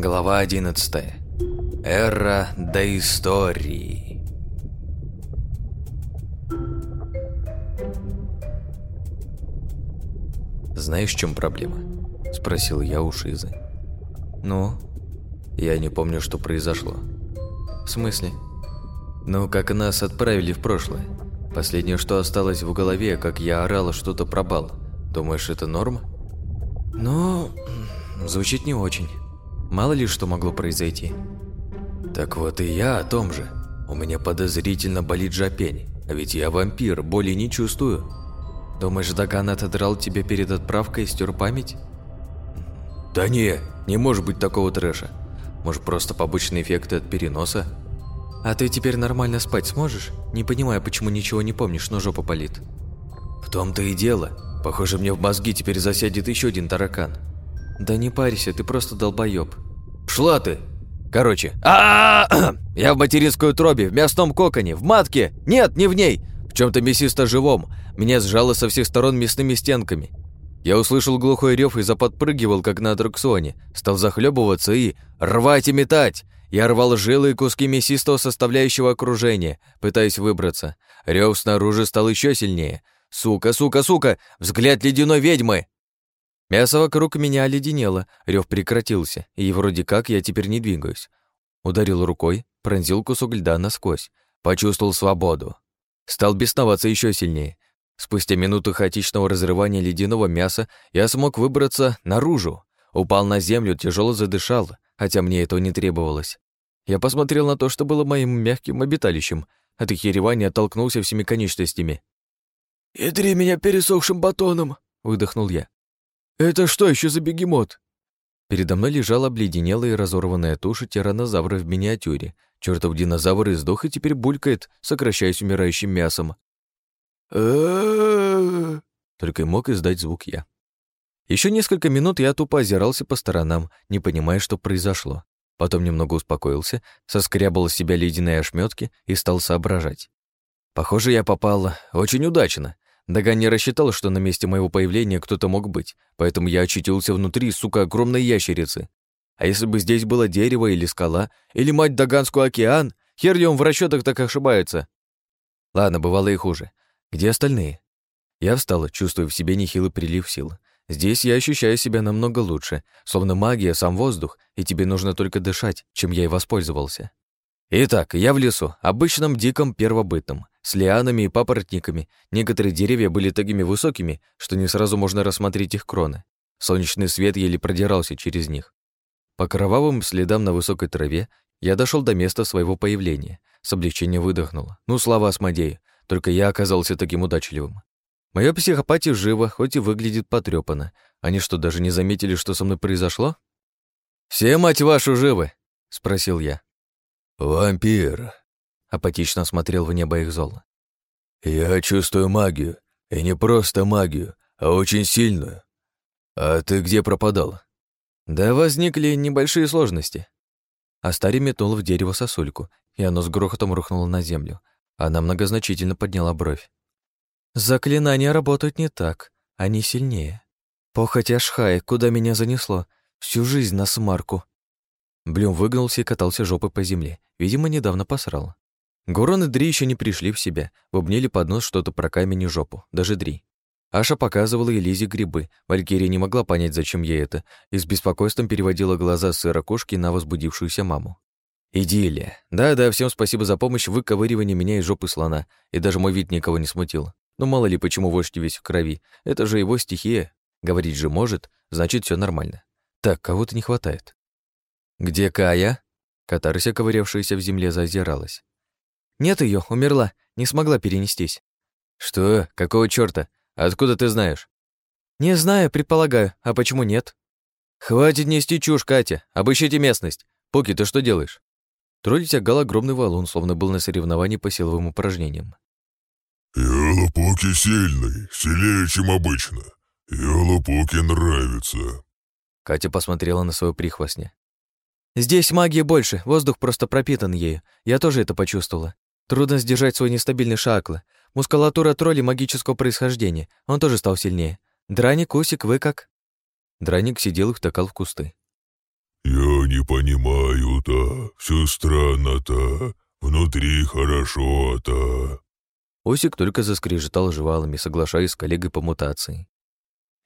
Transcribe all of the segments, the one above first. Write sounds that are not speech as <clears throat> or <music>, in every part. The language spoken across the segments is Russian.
Глава 11. Эра доистории. «Знаешь, в чем проблема?» – спросил я у Шизы. «Ну?» «Я не помню, что произошло». «В смысле?» «Ну, как нас отправили в прошлое. Последнее, что осталось в голове, как я орала что-то про бал. Думаешь, это норма?» «Ну, звучит не очень. Мало ли что могло произойти». «Так вот и я о том же. У меня подозрительно болит жопень, а ведь я вампир, боли не чувствую». «Думаешь, Даган отодрал тебе перед отправкой и стер память?» «Да не, не может быть такого трэша. Может, просто побочные эффекты от переноса?» «А ты теперь нормально спать сможешь? Не понимаю, почему ничего не помнишь, но жопа болит». «В том-то и дело. Похоже, мне в мозги теперь засядет еще один таракан». «Да не парься, ты просто долбоеб». «Шла ты!» Короче, а, <clears throat> Я в материнской утробе, в мясном коконе, в матке! Нет, не в ней! В чем-то мясисто живом. Меня сжало со всех сторон мясными стенками. Я услышал глухой рев и заподпрыгивал, как на аттракционе. Стал захлебываться и рвать и метать. Я рвал жилы и куски мясистого составляющего окружения, пытаясь выбраться. Рев снаружи стал еще сильнее. «Сука, сука, сука! Взгляд ледяной ведьмы!» Мясо вокруг меня оледенело, рев прекратился, и вроде как я теперь не двигаюсь. Ударил рукой, пронзил кусок льда насквозь, почувствовал свободу. Стал бесноваться еще сильнее. Спустя минуту хаотичного разрывания ледяного мяса я смог выбраться наружу. Упал на землю, тяжело задышал, хотя мне этого не требовалось. Я посмотрел на то, что было моим мягким обиталищем. От охеревания оттолкнулся всеми конечностями. «Ядри меня пересохшим батоном!» — выдохнул я. «Это что еще за бегемот?» Передо мной лежала обледенелая и разорванная туша тиранозавра в миниатюре. Чертов динозавр издох и теперь булькает, сокращаясь умирающим мясом. Только и мог издать звук я. Еще несколько минут я тупо озирался по сторонам, не понимая, что произошло. Потом немного успокоился, соскрябал с себя ледяные ошметки и стал соображать. Похоже, я попал очень удачно. Даган не рассчитал, что на месте моего появления кто-то мог быть, поэтому я очутился внутри, сука, огромной ящерицы. А если бы здесь было дерево или скала, или мать Даганскую океан, хер ли он в расчетах так ошибается? Ладно, бывало и хуже. Где остальные? Я встал, чувствуя в себе нехилый прилив сил. Здесь я ощущаю себя намного лучше, словно магия, сам воздух, и тебе нужно только дышать, чем я и воспользовался. Итак, я в лесу, обычном диком первобытном, с лианами и папоротниками. Некоторые деревья были такими высокими, что не сразу можно рассмотреть их кроны. Солнечный свет еле продирался через них. По кровавым следам на высокой траве я дошел до места своего появления. С облегчением выдохнул. Ну, слава Асмодею, только я оказался таким удачливым. Моя психопатия жива, хоть и выглядит потрёпанно. Они что, даже не заметили, что со мной произошло? «Все, мать вашу, живы?» — спросил я. «Вампир», — апатично смотрел в небо их зол. «Я чувствую магию, и не просто магию, а очень сильную. А ты где пропадал?» «Да возникли небольшие сложности». Астари метнул в дерево сосульку, и оно с грохотом рухнуло на землю. Она многозначительно подняла бровь. «Заклинания работают не так, они сильнее. Похоть Ашхай, куда меня занесло? Всю жизнь на смарку». Блюм выгнулся и катался жопой по земле. Видимо, недавно посрал. Гурон и Дри еще не пришли в себя, бубнили под нос что-то про камень и жопу, даже Дри. Аша показывала Элизе грибы. Валькирия не могла понять, зачем ей это, и с беспокойством переводила глаза с сырокошки на возбудившуюся маму. Идиллия. Да-да, всем спасибо за помощь в выковыривании меня из жопы слона, и даже мой вид никого не смутил. Но мало ли, почему вождь весь в крови. Это же его стихия. Говорить же может, значит, все нормально. Так, кого-то не хватает. «Где Кая?» Катарся, ковырявшаяся в земле, зазиралась. «Нет ее, умерла, не смогла перенестись». «Что? Какого чёрта? Откуда ты знаешь?» «Не знаю, предполагаю. А почему нет?» «Хватит нести чушь, Катя. Обыщите местность. Пуки, ты что делаешь?» Тролль тягал огромный валун, словно был на соревновании по силовым упражнениям. «Елопуки сильный, сильнее, чем обычно. Елопуки нравится». Катя посмотрела на свою прихвостня. Здесь магии больше, воздух просто пропитан ею. Я тоже это почувствовала. Трудно сдержать свой нестабильный шаклы. Мускулатура тролли магического происхождения. Он тоже стал сильнее. Драник, Усик, вы как?» Драник сидел и втыкал в кусты. «Я не «Не понимаю-то, все странно-то, внутри хорошо-то». Осик только заскрежетал жвалами, соглашаясь с коллегой по мутации.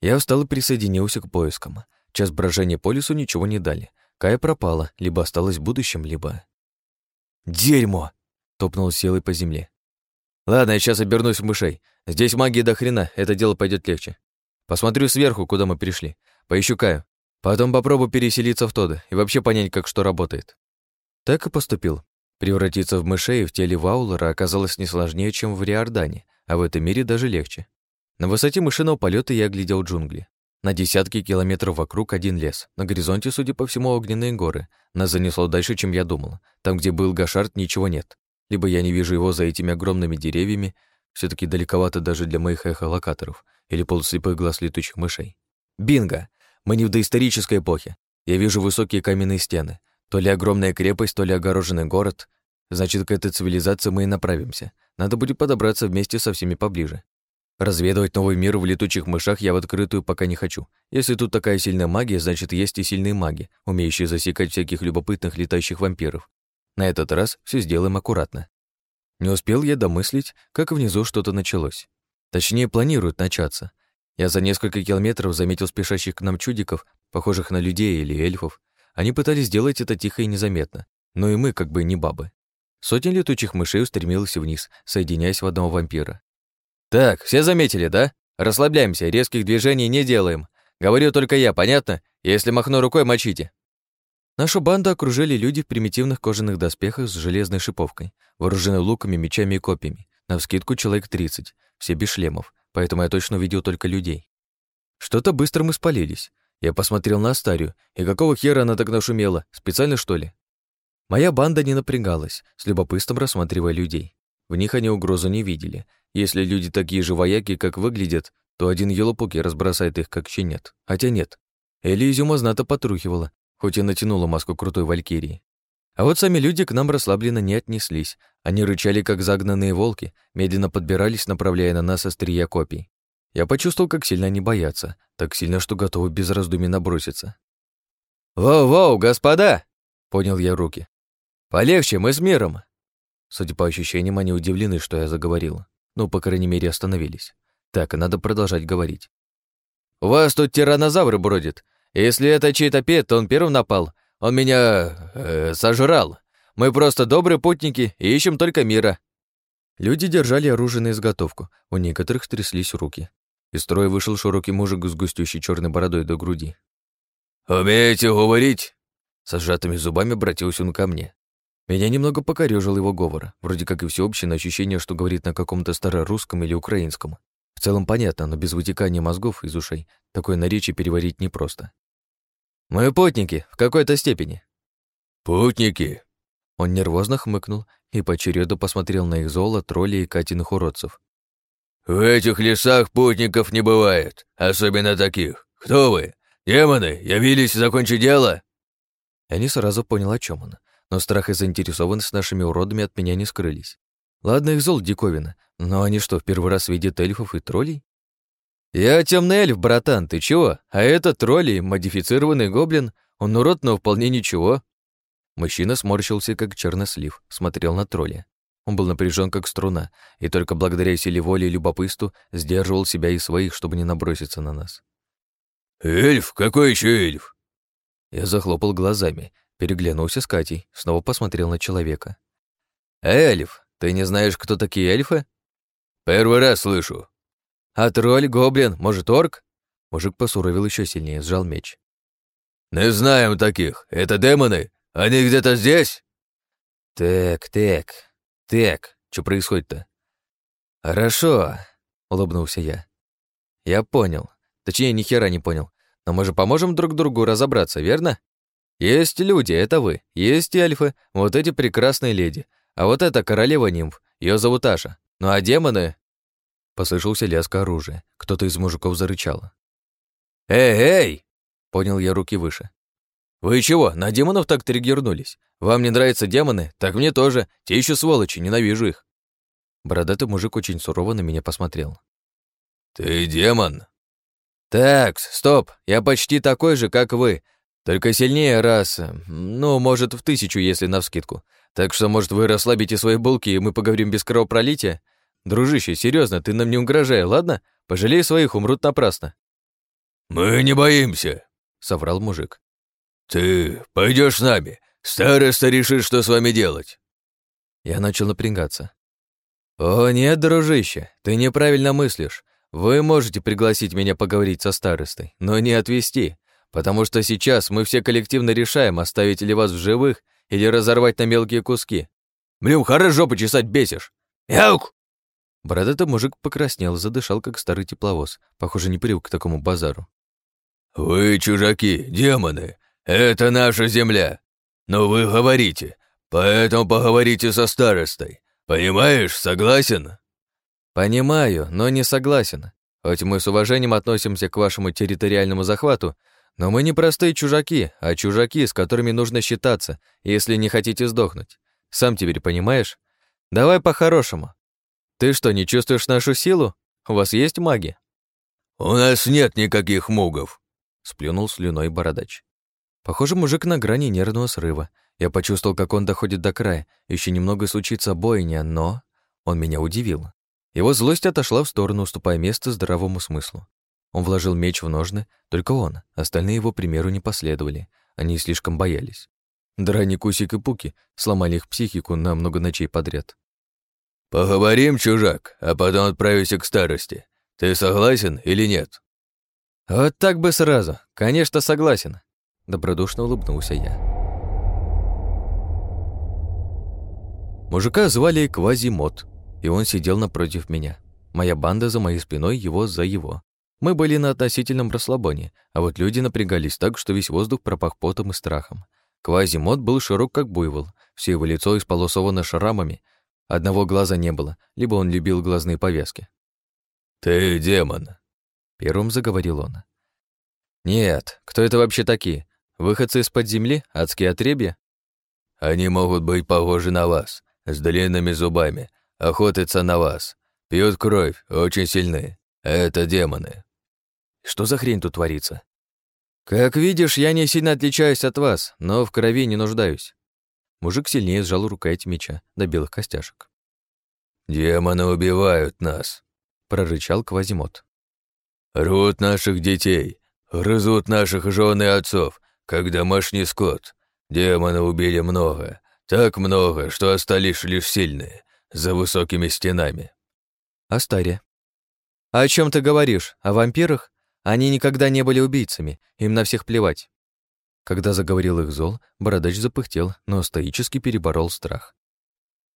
Я встал и присоединился к поискам. Час брожения по лесу ничего не дали. Кая пропала, либо осталась в будущем, либо... «Дерьмо!» — топнул силой по земле. «Ладно, я сейчас обернусь в мышей. Здесь магия до хрена, это дело пойдет легче. Посмотрю сверху, куда мы пришли. Поищу Каю. Потом попробую переселиться в Тода и вообще понять, как что работает». Так и поступил. Превратиться в мышей в теле Ваулера оказалось не сложнее, чем в Риордане, а в этом мире даже легче. На высоте мышиного полета я оглядел джунгли. На десятки километров вокруг один лес. На горизонте, судя по всему, огненные горы. Нас занесло дальше, чем я думал. Там, где был Гашард, ничего нет. Либо я не вижу его за этими огромными деревьями, все таки далековато даже для моих эхолокаторов, или полуслепых глаз летучих мышей. Бинго! Мы не в доисторической эпохе. Я вижу высокие каменные стены. То ли огромная крепость, то ли огороженный город. Значит, к этой цивилизации мы и направимся. Надо будет подобраться вместе со всеми поближе. Разведывать новый мир в летучих мышах я в открытую пока не хочу. Если тут такая сильная магия, значит, есть и сильные маги, умеющие засекать всяких любопытных летающих вампиров. На этот раз все сделаем аккуратно. Не успел я домыслить, как внизу что-то началось. Точнее, планирует начаться. Я за несколько километров заметил спешащих к нам чудиков, похожих на людей или эльфов, они пытались сделать это тихо и незаметно, но и мы как бы не бабы. Сотня летучих мышей устремилась вниз, соединяясь в одного вампира. «Так, все заметили, да? Расслабляемся, резких движений не делаем. Говорю только я, понятно? Если махну рукой, мочите». Нашу банду окружили люди в примитивных кожаных доспехах с железной шиповкой, вооружены луками, мечами и копьями. Навскидку человек 30, все без шлемов, поэтому я точно увидел только людей. Что-то быстро мы спалились. Я посмотрел на Астарию, и какого хера она так нашумела? Специально, что ли? Моя банда не напрягалась, с любопытством рассматривая людей. В них они угрозу не видели. Если люди такие же вояки, как выглядят, то один елопуки разбросает их, как щенят. Хотя нет. Элизиума знато потрухивала, хоть и натянула маску крутой валькирии. А вот сами люди к нам расслабленно не отнеслись. Они рычали, как загнанные волки, медленно подбирались, направляя на нас острия копий. Я почувствовал, как сильно они боятся, так сильно, что готовы без раздумий наброситься. «Воу-воу, господа!» — понял я руки. «Полегче, мы с миром!» Судя по ощущениям, они удивлены, что я заговорил. Ну, по крайней мере, остановились. Так, надо продолжать говорить. «У вас тут тиранозавр бродит. Если это чей-то пет, то он первым напал. Он меня... Э, сожрал. Мы просто добрые путники и ищем только мира». Люди держали оружие на изготовку, у некоторых тряслись руки. Из строя вышел широкий мужик с густющей черной бородой до груди. «Умеете говорить?» Со сжатыми зубами обратился он ко мне. Меня немного покорёжил его говор, вроде как и всеобщее ощущение, что говорит на каком-то старорусском или украинском. В целом понятно, но без вытекания мозгов из ушей такое наречие переварить непросто. «Мы путники, в какой-то степени». «Путники?» Он нервозно хмыкнул и по череду посмотрел на их золо, троллей и Катиных уродцев. «В этих лесах путников не бывает, особенно таких. Кто вы? Демоны? Явились закончить дело?» Я не сразу понял, о чем он, но страх и заинтересованность нашими уродами от меня не скрылись. Ладно, их зол диковина, но они что, в первый раз видят эльфов и троллей? «Я темный эльф, братан, ты чего? А этот тролли, модифицированный гоблин, он урод, но вполне ничего». Мужчина сморщился, как чернослив, смотрел на тролля. Он был напряжен как струна, и только благодаря силе воли и любопытству сдерживал себя и своих, чтобы не наброситься на нас. «Эльф? Какой еще эльф?» Я захлопал глазами, переглянулся с Катей, снова посмотрел на человека. «Эльф? Ты не знаешь, кто такие эльфы?» «Первый раз слышу». «А тролль, гоблин, может, орк?» Мужик посуровил еще сильнее, сжал меч. «Не знаем таких. Это демоны? Они где-то здесь?» «Так, так, «Так, что происходит-то?» «Хорошо», — улыбнулся я. «Я понял. Точнее, ни хера не понял. Но мы же поможем друг другу разобраться, верно? Есть люди, это вы. Есть эльфы, вот эти прекрасные леди. А вот это королева нимф, ее зовут Аша. Ну а демоны...» Послышался лязг оружия. Кто-то из мужиков зарычал. «Эй, эй!» — понял я руки выше. «Вы чего, на демонов так триггернулись? Вам не нравятся демоны? Так мне тоже. Те еще сволочи, ненавижу их». Бородатый мужик очень сурово на меня посмотрел. «Ты демон?» «Так, стоп, я почти такой же, как вы. Только сильнее раз, ну, может, в тысячу, если навскидку. Так что, может, вы расслабите свои булки, и мы поговорим без кровопролития? Дружище, серьезно, ты нам не угрожай, ладно? Пожалей своих, умрут напрасно. Мы не боимся, соврал мужик. Ты пойдешь с нами. Староста решит, что с вами делать. Я начал напрягаться. О, нет, дружище, ты неправильно мыслишь. Вы можете пригласить меня поговорить со старостой, но не отвезти, потому что сейчас мы все коллективно решаем, оставить ли вас в живых или разорвать на мелкие куски. Блин, хорошо почесать бесишь. Яук! Бородатый мужик покраснел, задышал, как старый тепловоз. Похоже, не привык к такому базару. «Вы чужаки, демоны. Это наша земля. Но вы говорите, поэтому поговорите со старостой. Понимаешь, согласен?» «Понимаю, но не согласен. Хоть мы с уважением относимся к вашему территориальному захвату, но мы не простые чужаки, а чужаки, с которыми нужно считаться, если не хотите сдохнуть. Сам теперь понимаешь? Давай по-хорошему. Ты что, не чувствуешь нашу силу? У вас есть маги? У нас нет никаких мугов, сплюнул слюной бородач. Похоже, мужик на грани нервного срыва. Я почувствовал, как он доходит до края. Еще немного случится бойня, но... Он меня удивил. Его злость отошла в сторону, уступая место здравому смыслу. Он вложил меч в ножны, только он, остальные его примеру не последовали, они слишком боялись. Драни Кусик и Пуки сломали их психику на много ночей подряд. «Поговорим, чужак, а потом отправимся к старости. Ты согласен или нет?» «Вот так бы сразу. Конечно, согласен», — добродушно улыбнулся я. Мужика звали Квазимот, и он сидел напротив меня. Моя банда за моей спиной, его за его. Мы были на относительном расслабоне, а вот люди напрягались так, что весь воздух пропах потом и страхом. Квазимод был широк, как буйвол, все его лицо исполосовано шрамами, одного глаза не было, либо он любил глазные повязки. «Ты демон», — первым заговорил он. «Нет, кто это вообще такие? Выходцы из-под земли? Адские отребья?» «Они могут быть похожи на вас, с длинными зубами, охотятся на вас, пьют кровь, очень сильны. Это демоны». Что за хрень тут творится? Как видишь, я не сильно отличаюсь от вас, но в крови не нуждаюсь. Мужик сильнее сжал рукоять меча до белых костяшек. «Демоны убивают нас», — прорычал Квазимот. «Рут наших детей, грызут наших жен и отцов, как домашний скот. Демоны убили много, так много, что остались лишь сильные, за высокими стенами». «Астария». «А «О чем ты говоришь? О вампирах? Они никогда не были убийцами, им на всех плевать. Когда заговорил их зол, бородач запыхтел, но стоически переборол страх.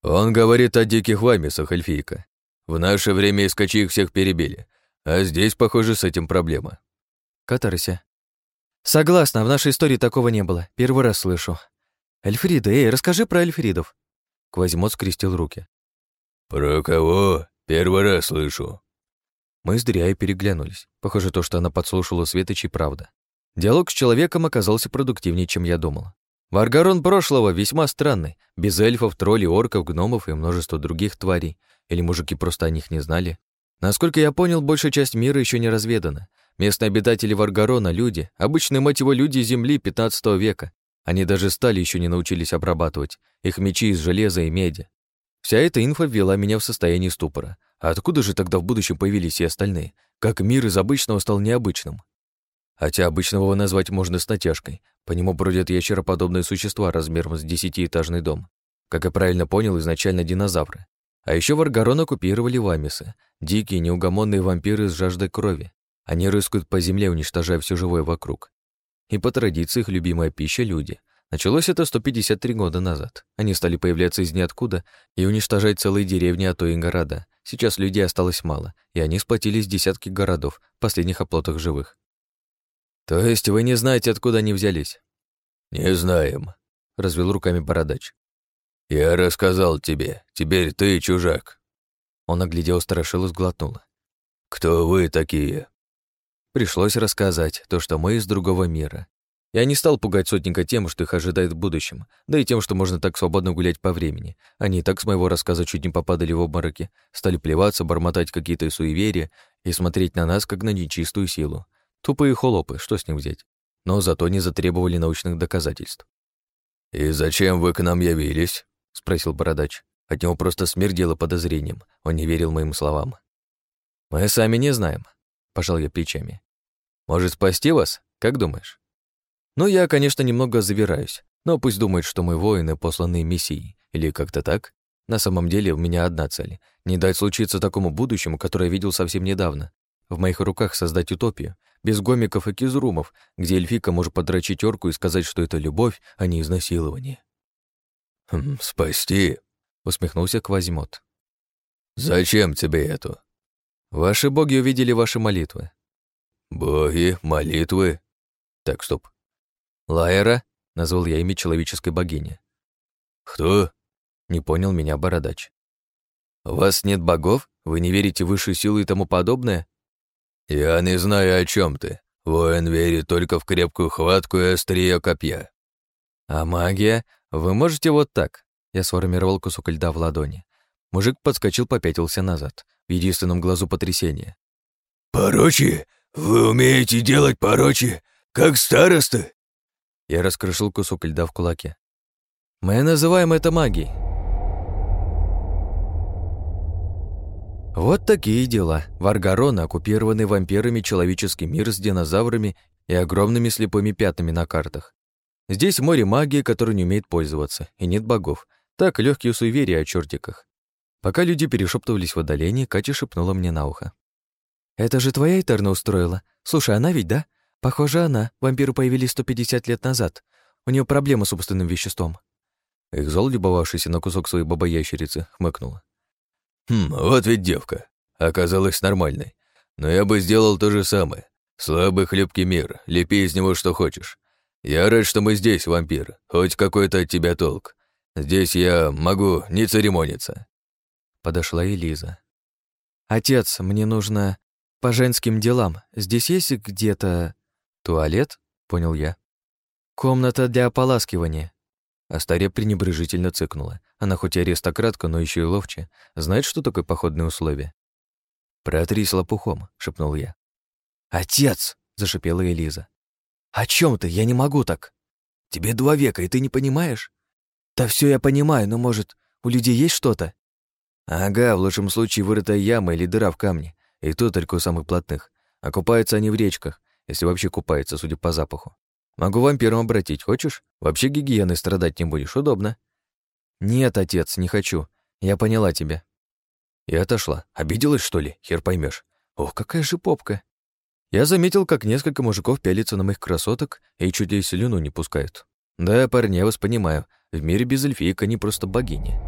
«Он говорит о диких вамисах, эльфийка. В наше время искачи их всех перебили, а здесь, похоже, с этим проблема». Катарся. «Согласна, в нашей истории такого не было. Первый раз слышу. Эльфрида, эй, расскажи про эльфридов». Квазимот скрестил руки. «Про кого? Первый раз слышу». Мы с Дриай переглянулись. Похоже, то, что она подслушала Светочи, правда. Диалог с человеком оказался продуктивнее, чем я думал. Варгарон прошлого весьма странный, без эльфов, троллей, орков, гномов и множества других тварей. Или мужики просто о них не знали. Насколько я понял, большая часть мира еще не разведана. Местные обитатели Варгарона — люди, обычные, мать его, люди Земли 15 века. Они даже стали еще не научились обрабатывать. Их мечи из железа и меди. Вся эта инфа ввела меня в состояние ступора. А откуда же тогда в будущем появились и остальные? Как мир из обычного стал необычным? Хотя обычного назвать можно с натяжкой. По нему бродят ящероподобные существа размером с десятиэтажный дом. Как я правильно понял, изначально динозавры. А еще Варгарон оккупировали вамисы. Дикие, неугомонные вампиры с жаждой крови. Они рыскают по земле, уничтожая все живое вокруг. И по традиции их любимая пища — люди. Началось это 153 года назад. Они стали появляться из ниоткуда и уничтожать целые деревни, а то и города. Сейчас людей осталось мало, и они сплотились десятки городов, последних оплотах живых. То есть вы не знаете, откуда они взялись? Не знаем, развел руками бородач. Я рассказал тебе, теперь ты чужак. Он оглядел страшил и сглотнул. Кто вы такие? Пришлось рассказать то, что мы из другого мира, я не стал пугать сотника тем, что их ожидает в будущем, да и тем, что можно так свободно гулять по времени. Они и так с моего рассказа чуть не попадали в обмороки, стали плеваться, бормотать какие-то суеверия и смотреть на нас, как на нечистую силу. Тупые холопы, что с них взять? но зато не затребовали научных доказательств. «И зачем вы к нам явились?» — спросил бородач. От него просто смердело подозрением, он не верил моим словам. «Мы сами не знаем», — пожал я плечами. «Может, спасти вас? Как думаешь?» Ну, я, конечно, немного завираюсь, но пусть думают, что мы воины, посланные мессией, или как-то так. На самом деле у меня одна цель — не дать случиться такому будущему, которое видел совсем недавно. В моих руках создать утопию, без гомиков и кизрумов, где эльфика может подрочить орку и сказать, что это любовь, а не изнасилование. «Хм, «Спасти?» — усмехнулся Квазимот. «Зачем тебе это?» «Ваши боги увидели ваши молитвы». «Боги? Молитвы?» «Так, стоп. Лайера?» — назвал я имя человеческой богини. «Кто?» — не понял меня бородач. «У вас нет богов? Вы не верите в высшую силу и тому подобное?» «Я не знаю, о чем ты. Воин верит только в крепкую хватку и острие копья». «А магия? Вы можете вот так?» Я сформировал кусок льда в ладони. Мужик подскочил, попятился назад. В единственном глазу потрясение. «Порочи? Вы умеете делать порочи? Как староста?» Я раскрошил кусок льда в кулаке. «Мы называем это магией». Вот такие дела. Варгарон, оккупированный вампирами человеческий мир с динозаврами и огромными слепыми пятнами на картах. Здесь море магии, которой не умеет пользоваться, и нет богов. Так, легкие суеверия о чертиках. Пока люди перешептывались в отдалении, Катя шепнула мне на ухо. «Это же твоя Этерна устроила? Слушай, она ведь, да? Похоже, она. Вампиры появились 150 лет назад. У нее проблема с собственным веществом». Экзол, любовавшийся на кусок своей бабоящерицы, хмыкнула. «Хм, вот ведь девка. Оказалась нормальной. Но я бы сделал то же самое. Слабый хлебкий мир, лепи из него что хочешь. Я рад, что мы здесь, вампир. Хоть какой-то от тебя толк. Здесь я могу не церемониться». Подошла Элиза. «Отец, мне нужно по женским делам. Здесь есть где-то...» «Туалет?» — понял я. «Комната для ополаскивания». Астария пренебрежительно цыкнула. Она хоть и аристократка, но еще и ловче. Знает, что такое походные условия. «Протрись лопухом», — шепнул я. «Отец!» — зашипела Элиза. «О чем ты? Я не могу так. Тебе два века, и ты не понимаешь?» «Да все я понимаю, но, может, у людей есть что-то?» «Ага, в лучшем случае вырытая яма или дыра в камне, и то только у самых плотных. А купаются они в речках, если вообще купается, судя по запаху. Могу вампиром обратить, хочешь? Вообще гигиеной страдать не будешь, удобно. Нет, отец, не хочу. Я поняла тебя. И отошла. Обиделась, что ли? Хер поймешь. Ох, какая же попка. Я заметил, как несколько мужиков пялятся на моих красоток и чуть ли слюну не пускают. Да, парни, я вас понимаю. В мире без эльфиек они просто богини.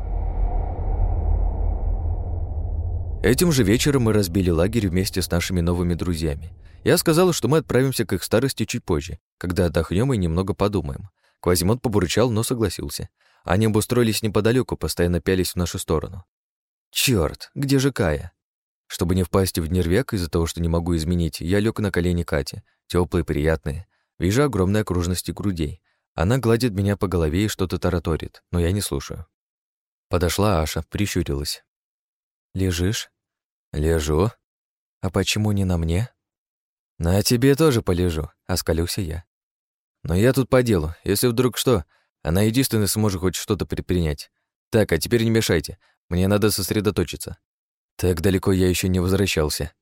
Этим же вечером мы разбили лагерь вместе с нашими новыми друзьями. Я сказал, что мы отправимся к их старости чуть позже, когда отдохнем и немного подумаем. Квазимот побурчал, но согласился. Они обустроились неподалеку, постоянно пялись в нашу сторону. Черт, где же Кая? Чтобы не впасть в нервяк из-за того, что не могу изменить, я лег на колени Кати, теплые, приятные. Вижу огромные окружности грудей. Она гладит меня по голове и что-то тараторит, но я не слушаю. Подошла Аша, прищурилась. «Лежишь?» «Лежу. А почему не на мне?» «На тебе тоже полежу», — оскалился я. «Но я тут по делу. Если вдруг что, она единственная сможет хоть что-то предпринять. Так, а теперь не мешайте. Мне надо сосредоточиться. Так далеко я еще не возвращался».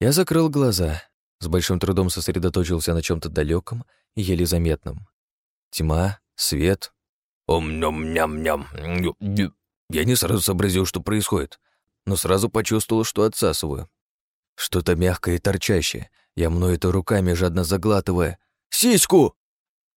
Я закрыл глаза, с большим трудом сосредоточился на чем то далеком и еле заметном. Тьма, свет. Ом-ням-ням-ням. Я не сразу сообразил, что происходит, но сразу почувствовал, что отсасываю. Что-то мягкое и торчащее. Я мною это руками, жадно заглатывая. «Сиську!»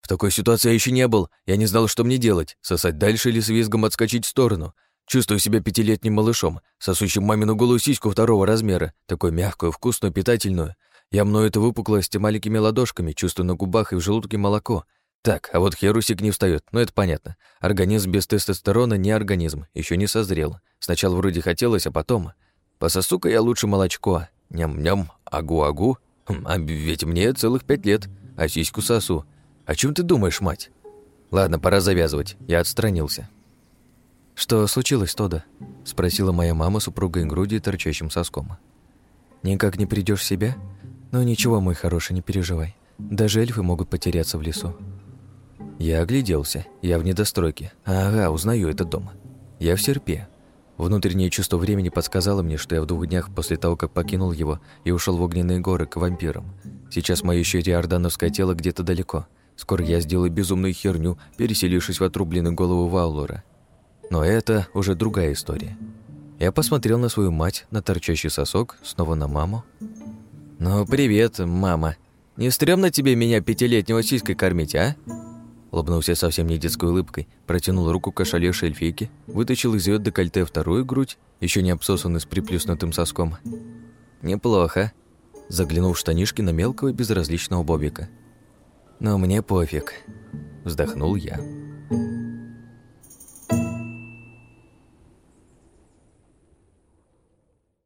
В такой ситуации я еще не был. Я не знал, что мне делать. Сосать дальше или с визгом отскочить в сторону. Чувствую себя пятилетним малышом, сосущим мамину голую сиську второго размера, такой мягкую, вкусную, питательную. Я мною это выпуклость маленькими ладошками, чувствую на губах и в желудке молоко. Так, а вот херусик не встает, но это понятно. Организм без тестостерона не организм, еще не созрел. Сначала вроде хотелось, а потом... Пососу-ка я лучше молочко. Ням-ням, агу-агу. Хм, а ведь мне целых пять лет, а сиську сосу. О чем ты думаешь, мать? Ладно, пора завязывать. Я отстранился. «Что случилось, Тода?» – спросила моя мама супругой груди торчащим соском. «Никак не придешь в себя? Ну ничего, мой хороший, не переживай. Даже эльфы могут потеряться в лесу. Я огляделся. Я в недостройке. Ага, узнаю этот дом. Я в серпе. Внутреннее чувство времени подсказало мне, что я в двух днях после того, как покинул его и ушел в огненные горы к вампирам. Сейчас мое еще риордановское тело где-то далеко. Скоро я сделаю безумную херню, переселившись в отрубленную голову Ваулора. Но это уже другая история. Я посмотрел на свою мать, на торчащий сосок, снова на маму. «Ну, привет, мама. Не стрёмно тебе меня пятилетнего сиськой кормить, а?» Улыбнулся совсем не детской улыбкой, протянул руку к ошалевшей эльфийке, вытащил из ее декольте вторую грудь, еще не обсосанную с приплюснутым соском. «Неплохо», заглянул в штанишки на мелкого безразличного бобика. «Но мне пофиг», – вздохнул я.